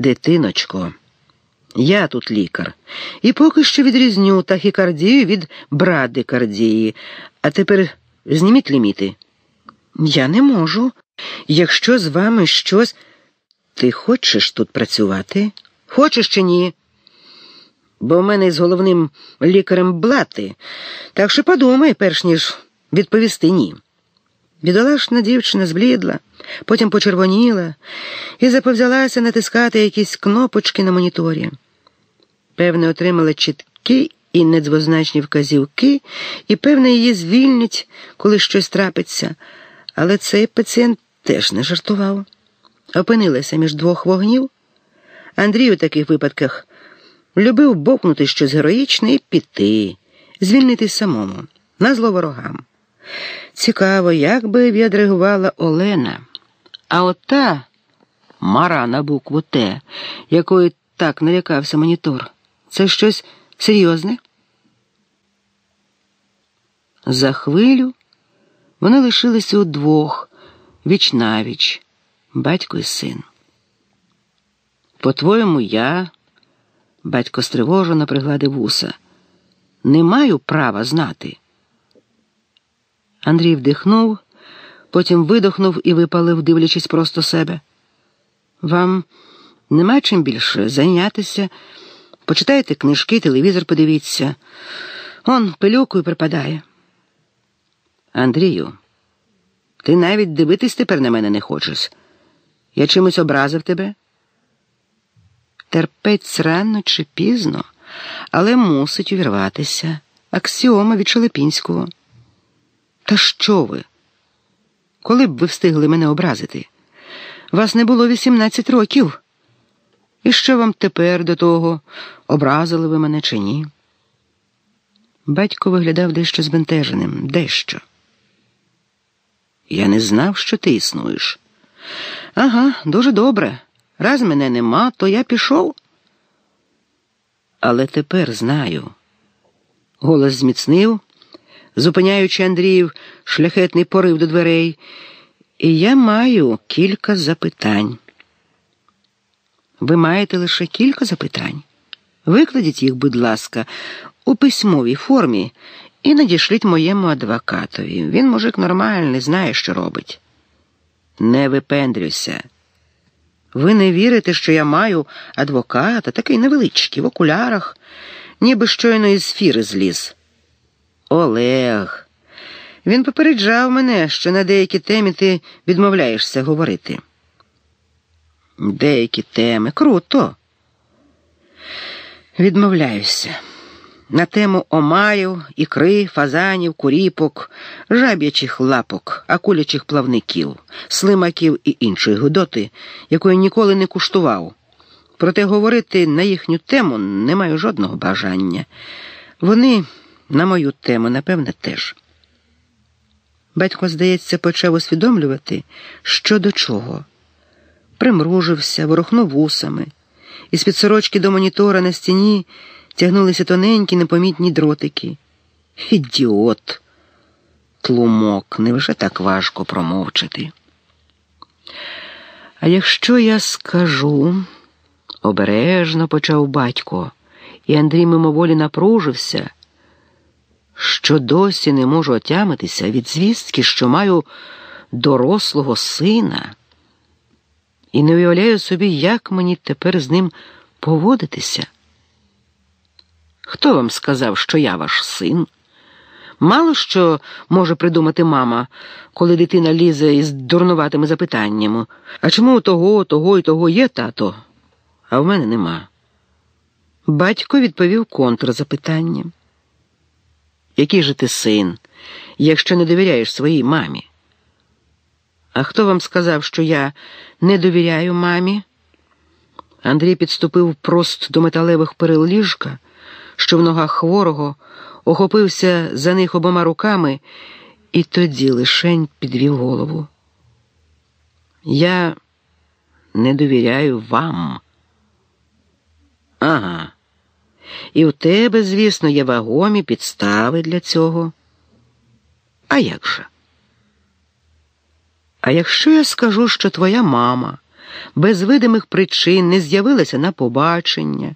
Дитиночко, я тут лікар, і поки що відрізню тахікардію від брадикардії. А тепер зніміть ліміти. Я не можу. Якщо з вами щось. Ти хочеш тут працювати? Хочеш чи ні? Бо в мене з головним лікарем блати, так що подумай, перш ніж відповісти ні. Бідолашна дівчина зблідла, потім почервоніла і заповзялася натискати якісь кнопочки на моніторі. Певне, отримала чіткі і недвозначні вказівки, і, певне, її звільнять, коли щось трапиться. Але цей пацієнт теж не жартував. Опинилася між двох вогнів. Андрій у таких випадках любив бокнути щось героїчне і піти, звільнити самому, на зло ворогам. Цікаво, як би відреагувала Олена. А от та мара на букву Т, якої так налякався монітор, це щось серйозне? За хвилю вони лишилися удвох, віч навіч, батько і син. По-твоєму, я, батько стривожено пригладив вуса, не маю права знати. Андрій вдихнув, потім видохнув і випалив, дивлячись просто себе. Вам нема чим більше зайнятися, почитайте книжки, телевізор подивіться. Он пилюкою припадає. Андрію, ти навіть дивитись тепер на мене не хочеш. Я чимось образив тебе? Терпець рано чи пізно, але мусить увірватися. Аксіома від Шелепінського. Та що ви? Коли б ви встигли мене образити? Вас не було 18 років. І що вам тепер до того, образили ви мене чи ні? Батько виглядав дещо збентеженим, дещо. Я не знав, що ти існуєш. Ага, дуже добре. Раз мене нема, то я пішов. Але тепер знаю. Голос зміцнив зупиняючи Андріїв шляхетний порив до дверей, і я маю кілька запитань. Ви маєте лише кілька запитань. Викладіть їх, будь ласка, у письмовій формі і надішліть моєму адвокатові. Він, мужик, нормальний, знає, що робить. Не випендрюйся. Ви не вірите, що я маю адвоката, такий невеличкий, в окулярах, ніби щойно із фіри зліз. Олег. Він попереджав мене, що на деякі теми ти відмовляєшся говорити. Деякі теми круто. Відмовляюся. На тему омарів, ікри, фазанів, куріпок, жаб'ячих лапок, акулячих плавників, слимаків і іншої гудоти, якої ніколи не куштував. Проте говорити на їхню тему не маю жодного бажання. Вони. На мою тему, напевне, теж. Батько, здається, почав усвідомлювати, що до чого. Примружився, ворухнув вусами, із під сорочки до монітора на стіні тягнулися тоненькі непомітні дротики. Ідіот, тлумок, невже так важко промовчати? А якщо я скажу, обережно почав батько, і Андрій мимоволі напружився що досі не можу отямитися від звістки, що маю дорослого сина, і не уявляю собі, як мені тепер з ним поводитися. Хто вам сказав, що я ваш син? Мало що може придумати мама, коли дитина лізе із дурнуватими запитаннями. А чому того, того і того є тато, а в мене нема? Батько відповів контрзапитанням. Який же ти син, якщо не довіряєш своїй мамі? А хто вам сказав, що я не довіряю мамі? Андрій підступив просто до металевих перил ліжка, що в ногах хворого охопився за них обома руками, і тоді лишень підвів голову. Я не довіряю вам. Ага. І у тебе, звісно, є вагомі підстави для цього. А як же? А якщо я скажу, що твоя мама без видимих причин не з'явилася на побачення.